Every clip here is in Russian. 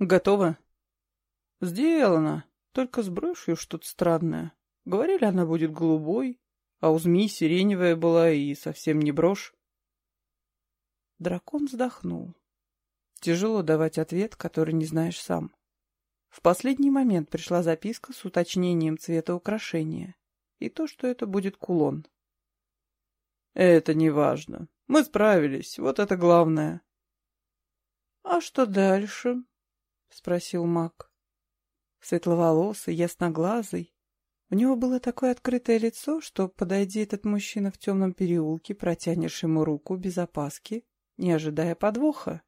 Готово? Сделано. Только с брошью что-то странное. Говорили, она будет голубой, а у змеи сиреневая была и совсем не брошь. Дракон вздохнул. Тяжело давать ответ, который не знаешь сам. В последний момент пришла записка с уточнением цвета украшения и то, что это будет кулон. «Это не важно. Мы справились, вот это главное». «А что дальше?» — спросил маг. Светловолосый, ясноглазый. У него было такое открытое лицо, что, подойди этот мужчина в темном переулке, протянешь ему руку без опаски, не ожидая подвоха.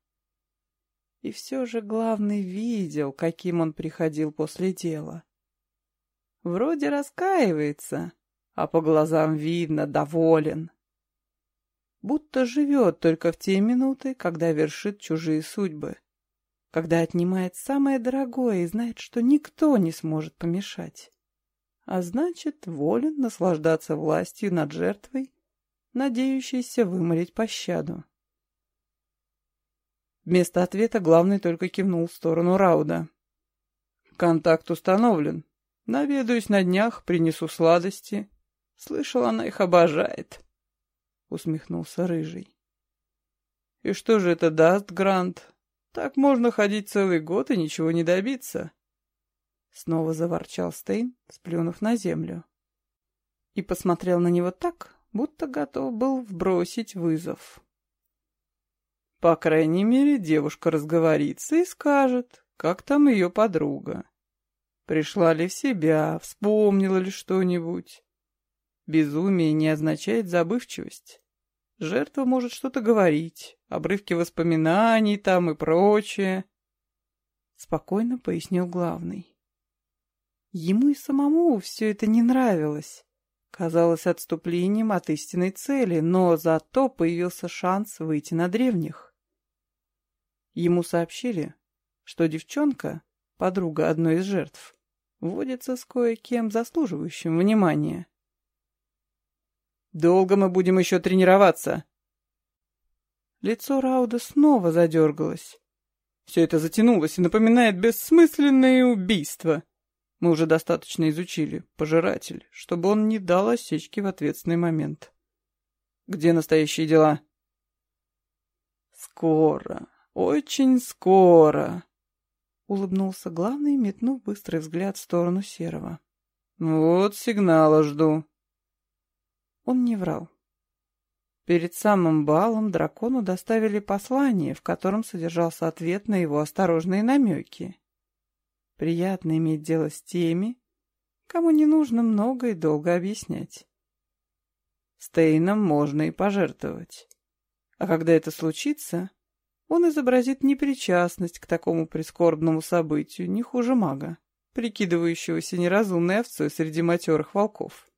И все же главный видел, каким он приходил после дела. Вроде раскаивается, а по глазам видно, доволен. Будто живет только в те минуты, когда вершит чужие судьбы, когда отнимает самое дорогое и знает, что никто не сможет помешать. А значит, волен наслаждаться властью над жертвой, надеющейся вымолить пощаду. Вместо ответа главный только кивнул в сторону Рауда. «Контакт установлен. Наведаюсь на днях, принесу сладости. Слышал, она их обожает», — усмехнулся Рыжий. «И что же это даст, Грант? Так можно ходить целый год и ничего не добиться». Снова заворчал Стейн, сплюнув на землю. И посмотрел на него так, будто готов был вбросить вызов. По крайней мере, девушка разговорится и скажет, как там ее подруга. Пришла ли в себя, вспомнила ли что-нибудь. Безумие не означает забывчивость. Жертва может что-то говорить, обрывки воспоминаний там и прочее. Спокойно пояснил главный. Ему и самому все это не нравилось. Казалось отступлением от истинной цели, но зато появился шанс выйти на древних. Ему сообщили, что девчонка, подруга одной из жертв, водится с кое-кем заслуживающим внимания. «Долго мы будем еще тренироваться?» Лицо Рауда снова задергалось. Все это затянулось и напоминает бессмысленное убийство. Мы уже достаточно изучили пожиратель, чтобы он не дал осечки в ответственный момент. Где настоящие дела? Скоро. «Очень скоро», — улыбнулся главный, метнув быстрый взгляд в сторону Серого. «Вот сигнала жду». Он не врал. Перед самым балом дракону доставили послание, в котором содержался ответ на его осторожные намеки. Приятно иметь дело с теми, кому не нужно много и долго объяснять. Стейном можно и пожертвовать. А когда это случится, он изобразит непричастность к такому прискорбному событию, не хуже мага, прикидывающегося неразумной овцой среди матерых волков.